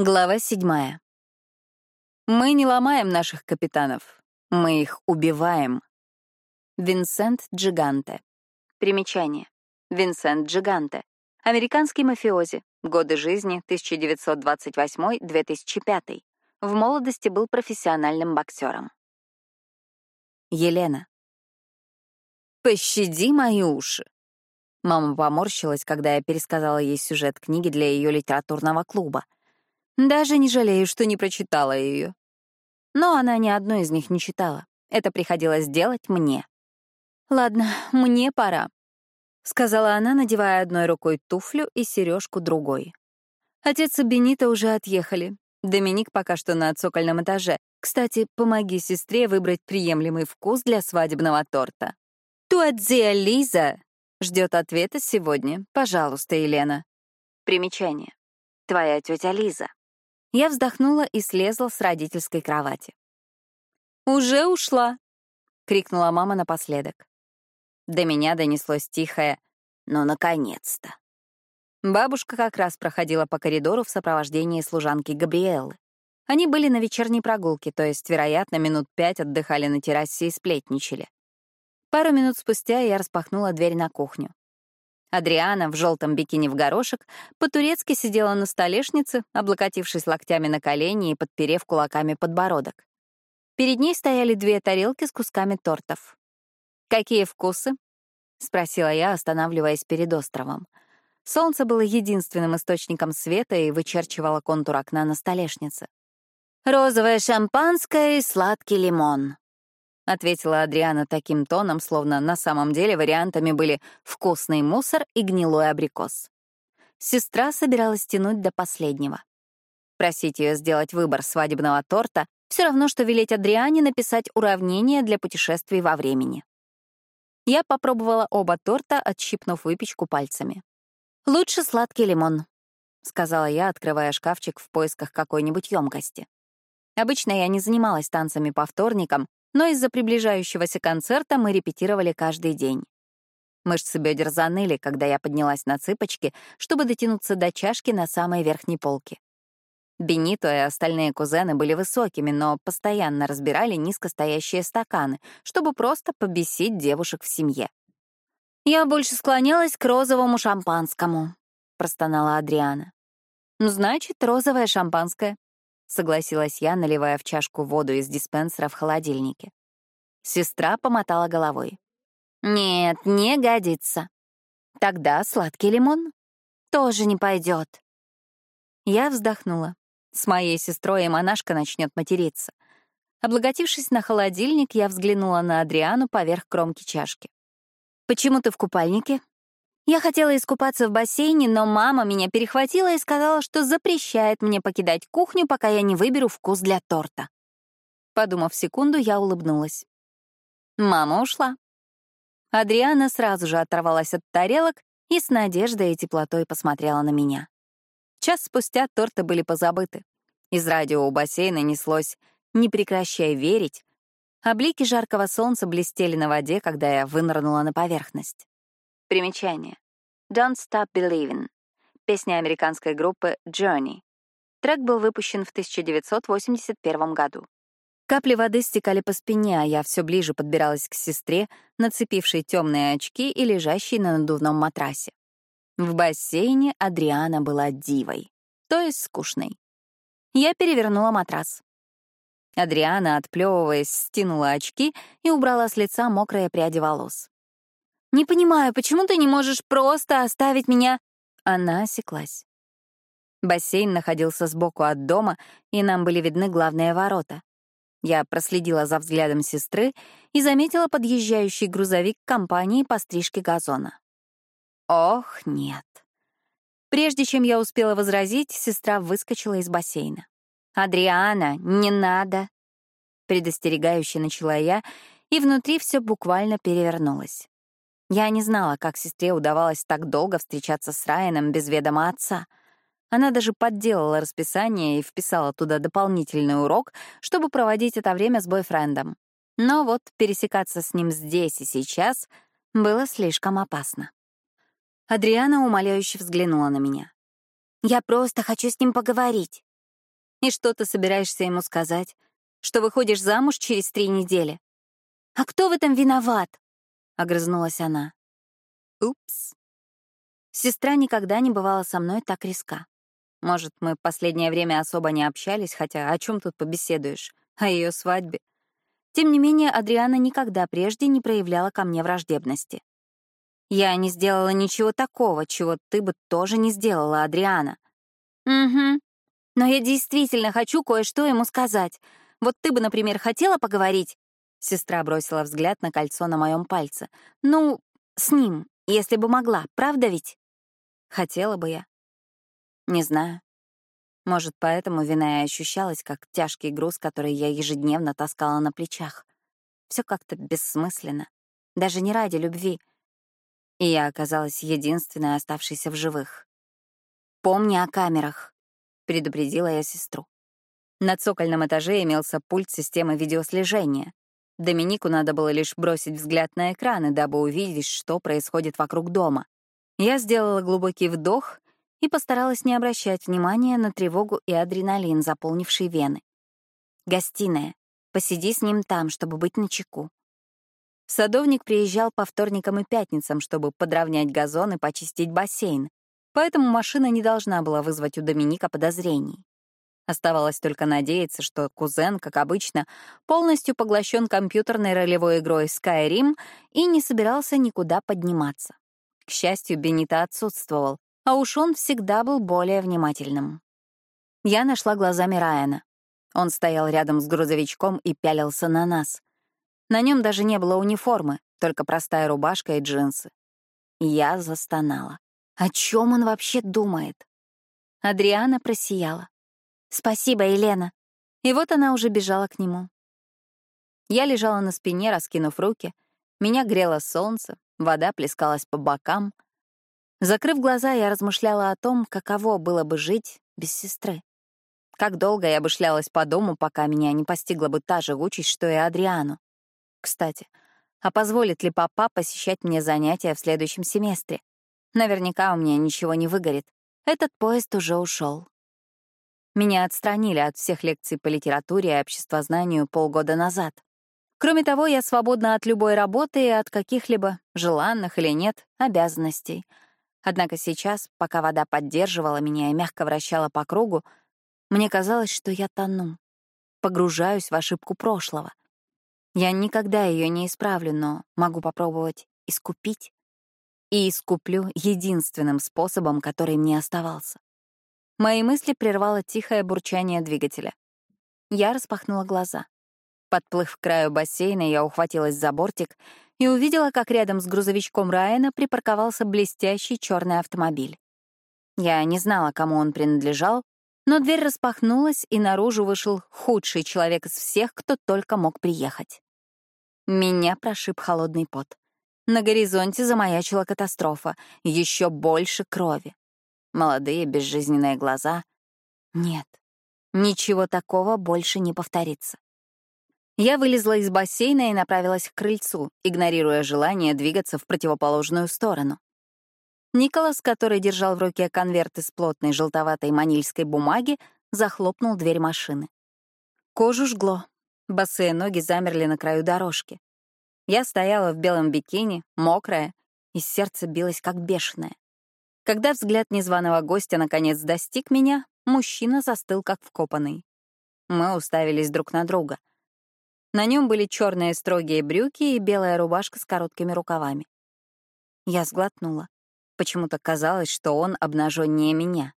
Глава седьмая. Мы не ломаем наших капитанов, мы их убиваем. Винсент Джиганте. Примечание. Винсент Джиганте. Американский мафиози. Годы жизни 1928-2005. В молодости был профессиональным боксером. Елена. «Пощади мои уши!» Мама поморщилась, когда я пересказала ей сюжет книги для ее литературного клуба — даже не жалею, что не прочитала ее. Но она ни одной из них не читала. Это приходилось делать мне. «Ладно, мне пора», — сказала она, надевая одной рукой туфлю и сережку другой. Отец и Бенита уже отъехали. Доминик пока что на цокольном этаже. Кстати, помоги сестре выбрать приемлемый вкус для свадебного торта. Туадзия Лиза ждет ответа сегодня. Пожалуйста, Елена. Примечание. Твоя тетя Лиза. Я вздохнула и слезла с родительской кровати. «Уже ушла!» — крикнула мама напоследок. До меня донеслось тихое «Ну, наконец-то!». Бабушка как раз проходила по коридору в сопровождении служанки Габриэллы. Они были на вечерней прогулке, то есть, вероятно, минут пять отдыхали на террасе и сплетничали. Пару минут спустя я распахнула дверь на кухню. Адриана в желтом бикини в горошек по-турецки сидела на столешнице, облокотившись локтями на колени и подперев кулаками подбородок. Перед ней стояли две тарелки с кусками тортов. «Какие вкусы?» — спросила я, останавливаясь перед островом. Солнце было единственным источником света и вычерчивало контур окна на столешнице. «Розовое шампанское и сладкий лимон», — ответила Адриана таким тоном, словно на самом деле вариантами были вкусный мусор и гнилой абрикос. Сестра собиралась тянуть до последнего. Просить ее сделать выбор свадебного торта — все равно, что велеть Адриане написать уравнение для путешествий во времени. Я попробовала оба торта, отщипнув выпечку пальцами. «Лучше сладкий лимон», — сказала я, открывая шкафчик в поисках какой-нибудь емкости. Обычно я не занималась танцами по вторникам, но из-за приближающегося концерта мы репетировали каждый день. Мышцы бедер заныли, когда я поднялась на цыпочки, чтобы дотянуться до чашки на самой верхней полке. Бенито и остальные кузены были высокими, но постоянно разбирали низкостоящие стаканы, чтобы просто побесить девушек в семье. «Я больше склонялась к розовому шампанскому», — простонала Адриана. «Значит, розовое шампанское», — согласилась я, наливая в чашку воду из диспенсера в холодильнике. Сестра помотала головой. «Нет, не годится. Тогда сладкий лимон тоже не пойдет. Я вздохнула. С моей сестрой и монашка начнет материться. Облокотившись на холодильник, я взглянула на Адриану поверх кромки чашки. «Почему ты в купальнике?» Я хотела искупаться в бассейне, но мама меня перехватила и сказала, что запрещает мне покидать кухню, пока я не выберу вкус для торта. Подумав секунду, я улыбнулась. Мама ушла. Адриана сразу же оторвалась от тарелок и с надеждой и теплотой посмотрела на меня. Час спустя торты были позабыты. Из радио у бассейна неслось «Не прекращай верить», а блики жаркого солнца блестели на воде, когда я вынырнула на поверхность. Примечание. Don't Stop Believing. Песня американской группы Journey. Трек был выпущен в 1981 году. Капли воды стекали по спине, а я все ближе подбиралась к сестре, нацепившей темные очки и лежащей на надувном матрасе. В бассейне Адриана была дивой, то есть скучной. Я перевернула матрас. Адриана, отплевываясь, стянула очки и убрала с лица мокрые пряди волос. Не понимаю, почему ты не можешь просто оставить меня...» Она осеклась. Бассейн находился сбоку от дома, и нам были видны главные ворота. Я проследила за взглядом сестры и заметила подъезжающий грузовик компании по стрижке газона. Ох, нет. Прежде чем я успела возразить, сестра выскочила из бассейна. «Адриана, не надо!» Предостерегающе начала я, и внутри все буквально перевернулось. Я не знала, как сестре удавалось так долго встречаться с Райаном без ведома отца. Она даже подделала расписание и вписала туда дополнительный урок, чтобы проводить это время с бойфрендом. Но вот пересекаться с ним здесь и сейчас было слишком опасно. Адриана умоляюще взглянула на меня. «Я просто хочу с ним поговорить». И что ты собираешься ему сказать? Что выходишь замуж через три недели? А кто в этом виноват? Огрызнулась она. Упс. Сестра никогда не бывала со мной так резка. Может, мы в последнее время особо не общались, хотя о чем тут побеседуешь? О ее свадьбе. Тем не менее, Адриана никогда прежде не проявляла ко мне враждебности. Я не сделала ничего такого, чего ты бы тоже не сделала, Адриана. Угу. Но я действительно хочу кое-что ему сказать. Вот ты бы, например, хотела поговорить? Сестра бросила взгляд на кольцо на моем пальце. Ну, с ним, если бы могла, правда ведь? Хотела бы я. Не знаю. Может, поэтому вина и ощущалась как тяжкий груз, который я ежедневно таскала на плечах. Все как-то бессмысленно. Даже не ради любви. И я оказалась единственной, оставшейся в живых. «Помни о камерах», — предупредила я сестру. На цокольном этаже имелся пульт системы видеослежения. Доминику надо было лишь бросить взгляд на экраны, дабы увидеть, что происходит вокруг дома. Я сделала глубокий вдох и постаралась не обращать внимания на тревогу и адреналин, заполнивший вены. «Гостиная. Посиди с ним там, чтобы быть начеку». Садовник приезжал по вторникам и пятницам, чтобы подровнять газон и почистить бассейн, поэтому машина не должна была вызвать у Доминика подозрений. Оставалось только надеяться, что кузен, как обычно, полностью поглощен компьютерной ролевой игрой Skyrim и не собирался никуда подниматься. К счастью, Бенита отсутствовал, а уж он всегда был более внимательным. Я нашла глазами Райана. Он стоял рядом с грузовичком и пялился на нас. На нем даже не было униформы, только простая рубашка и джинсы. Я застонала. О чем он вообще думает? Адриана просияла. «Спасибо, Елена». И вот она уже бежала к нему. Я лежала на спине, раскинув руки. Меня грело солнце, вода плескалась по бокам — Закрыв глаза, я размышляла о том, каково было бы жить без сестры. Как долго я бы шлялась по дому, пока меня не постигла бы та же участь, что и Адриану. Кстати, а позволит ли папа посещать мне занятия в следующем семестре? Наверняка у меня ничего не выгорит. Этот поезд уже ушел. Меня отстранили от всех лекций по литературе и обществознанию полгода назад. Кроме того, я свободна от любой работы и от каких-либо, желанных или нет, обязанностей — Однако сейчас, пока вода поддерживала меня и мягко вращала по кругу, мне казалось, что я тону, погружаюсь в ошибку прошлого. Я никогда ее не исправлю, но могу попробовать искупить. И искуплю единственным способом, который мне оставался. Мои мысли прервало тихое бурчание двигателя. Я распахнула глаза. Подплыв к краю бассейна, я ухватилась за бортик и увидела, как рядом с грузовичком Райана припарковался блестящий черный автомобиль. Я не знала, кому он принадлежал, но дверь распахнулась, и наружу вышел худший человек из всех, кто только мог приехать. Меня прошиб холодный пот. На горизонте замаячила катастрофа, еще больше крови. Молодые безжизненные глаза. Нет, ничего такого больше не повторится. Я вылезла из бассейна и направилась к крыльцу, игнорируя желание двигаться в противоположную сторону. Николас, который держал в руке конверт из плотной желтоватой манильской бумаги, захлопнул дверь машины. Кожу жгло. Босые ноги замерли на краю дорожки. Я стояла в белом бикини, мокрая, и сердце билось как бешеное. Когда взгляд незваного гостя наконец достиг меня, мужчина застыл как вкопанный. Мы уставились друг на друга. На нем были черные строгие брюки и белая рубашка с короткими рукавами. Я сглотнула. Почему-то казалось, что он обнаженнее меня.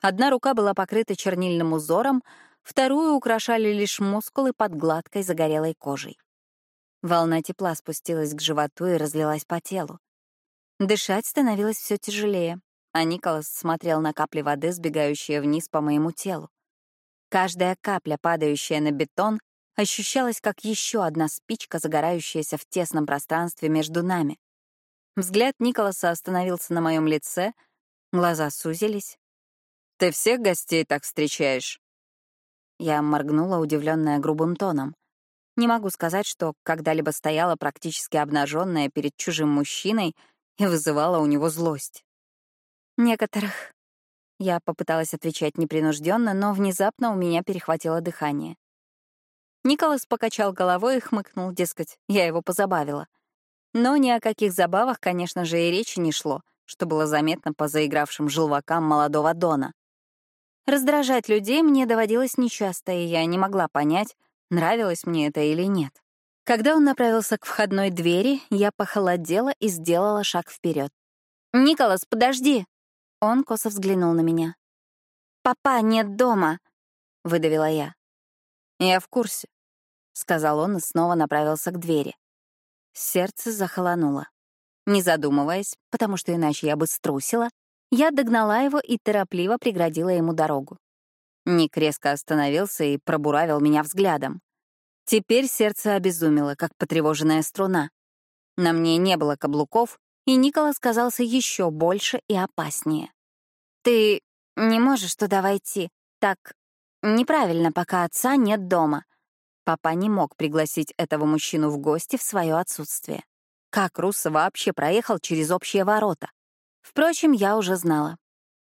Одна рука была покрыта чернильным узором, вторую украшали лишь мускулы под гладкой загорелой кожей. Волна тепла спустилась к животу и разлилась по телу. Дышать становилось все тяжелее, а Николас смотрел на капли воды, сбегающие вниз по моему телу. Каждая капля, падающая на бетон, ощущалась как еще одна спичка, загорающаяся в тесном пространстве между нами. Взгляд Николаса остановился на моем лице, глаза сузились. «Ты всех гостей так встречаешь?» Я моргнула, удивленная грубым тоном. Не могу сказать, что когда-либо стояла практически обнаженная перед чужим мужчиной и вызывала у него злость. «Некоторых», Я попыталась отвечать непринужденно, но внезапно у меня перехватило дыхание. Николас покачал головой и хмыкнул, дескать, я его позабавила. Но ни о каких забавах, конечно же, и речи не шло, что было заметно по заигравшим желвакам молодого Дона. Раздражать людей мне доводилось нечасто, и я не могла понять, нравилось мне это или нет. Когда он направился к входной двери, я похолодела и сделала шаг вперед. «Николас, подожди!» Он косо взглянул на меня. «Папа нет дома», — выдавила я. «Я в курсе», — сказал он и снова направился к двери. Сердце захолонуло. Не задумываясь, потому что иначе я бы струсила, я догнала его и торопливо преградила ему дорогу. Ник резко остановился и пробуравил меня взглядом. Теперь сердце обезумело, как потревоженная струна. На мне не было каблуков, и Николас казался еще больше и опаснее. «Ты не можешь туда войти. Так неправильно, пока отца нет дома». Папа не мог пригласить этого мужчину в гости в свое отсутствие. Как Руссо вообще проехал через общие ворота? Впрочем, я уже знала.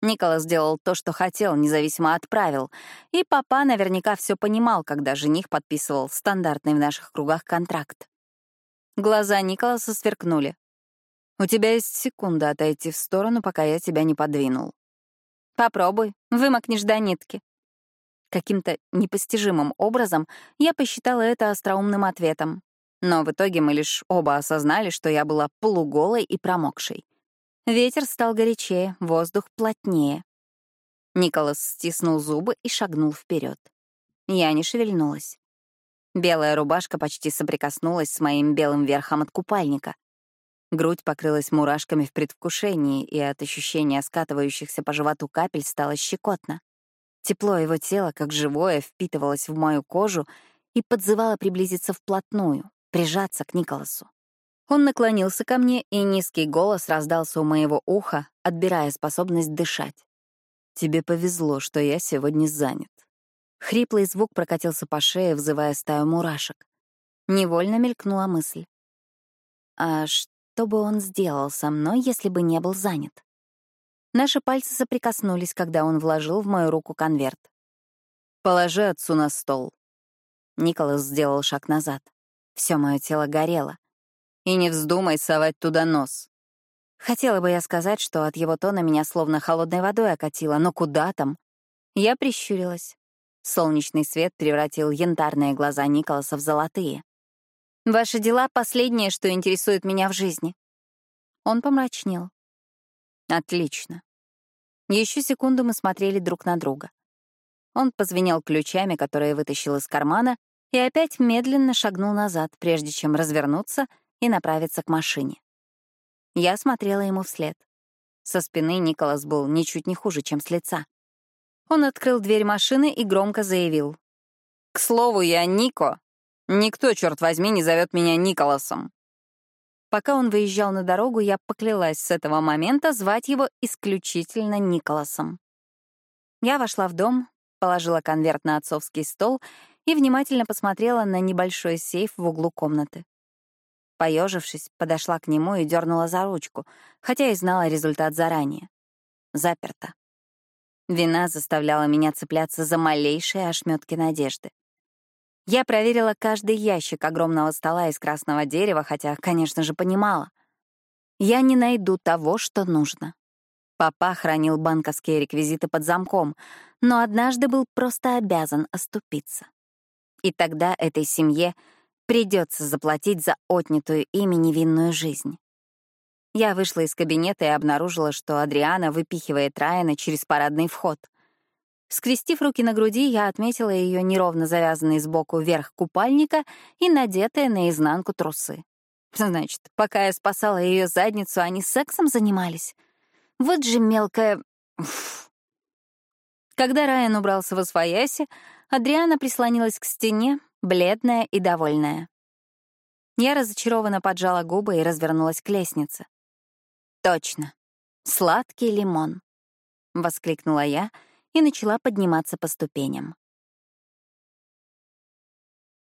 Николас сделал то, что хотел, независимо от правил, и папа наверняка все понимал, когда жених подписывал стандартный в наших кругах контракт. Глаза Николаса сверкнули. У тебя есть секунда отойти в сторону, пока я тебя не подвинул. Попробуй, вымокнешь до нитки. Каким-то непостижимым образом я посчитала это остроумным ответом. Но в итоге мы лишь оба осознали, что я была полуголой и промокшей. Ветер стал горячее, воздух плотнее. Николас стиснул зубы и шагнул вперед. Я не шевельнулась. Белая рубашка почти соприкоснулась с моим белым верхом от купальника. Грудь покрылась мурашками в предвкушении, и от ощущения скатывающихся по животу капель стало щекотно. Тепло его тела, как живое, впитывалось в мою кожу и подзывало приблизиться вплотную, прижаться к Николасу. Он наклонился ко мне, и низкий голос раздался у моего уха, отбирая способность дышать. «Тебе повезло, что я сегодня занят». Хриплый звук прокатился по шее, взывая стаю мурашек. Невольно мелькнула мысль. «А что бы он сделал со мной, если бы не был занят. Наши пальцы соприкоснулись, когда он вложил в мою руку конверт. «Положи отцу на стол». Николас сделал шаг назад. Все мое тело горело. «И не вздумай совать туда нос». Хотела бы я сказать, что от его тона меня словно холодной водой окатило, но куда там? Я прищурилась. Солнечный свет превратил янтарные глаза Николаса в золотые. Ваши дела — последнее, что интересует меня в жизни. Он помрачнел. Отлично. Еще секунду мы смотрели друг на друга. Он позвенел ключами, которые вытащил из кармана, и опять медленно шагнул назад, прежде чем развернуться и направиться к машине. Я смотрела ему вслед. Со спины Николас был ничуть не хуже, чем с лица. Он открыл дверь машины и громко заявил. «К слову, я Нико, Никто, черт возьми, не зовет меня Николасом. Пока он выезжал на дорогу, я поклялась с этого момента звать его исключительно Николасом. Я вошла в дом, положила конверт на отцовский стол и внимательно посмотрела на небольшой сейф в углу комнаты. Поежившись, подошла к нему и дернула за ручку, хотя и знала результат заранее. Заперто. Вина заставляла меня цепляться за малейшие ошметки надежды. Я проверила каждый ящик огромного стола из красного дерева, хотя, конечно же, понимала. Я не найду того, что нужно. Папа хранил банковские реквизиты под замком, но однажды был просто обязан оступиться. И тогда этой семье придется заплатить за отнятую ими невинную жизнь. Я вышла из кабинета и обнаружила, что Адриана выпихивает Райана через парадный вход — Скрестив руки на груди, я отметила ее неровно завязанный сбоку вверх купальника и надетые наизнанку трусы. Значит, пока я спасала ее задницу, они сексом занимались. Вот же мелкая... Уф. Когда Райан убрался в освояси, Адриана прислонилась к стене, бледная и довольная. Я разочарованно поджала губы и развернулась к лестнице. «Точно. Сладкий лимон», — воскликнула я — и начала подниматься по ступеням.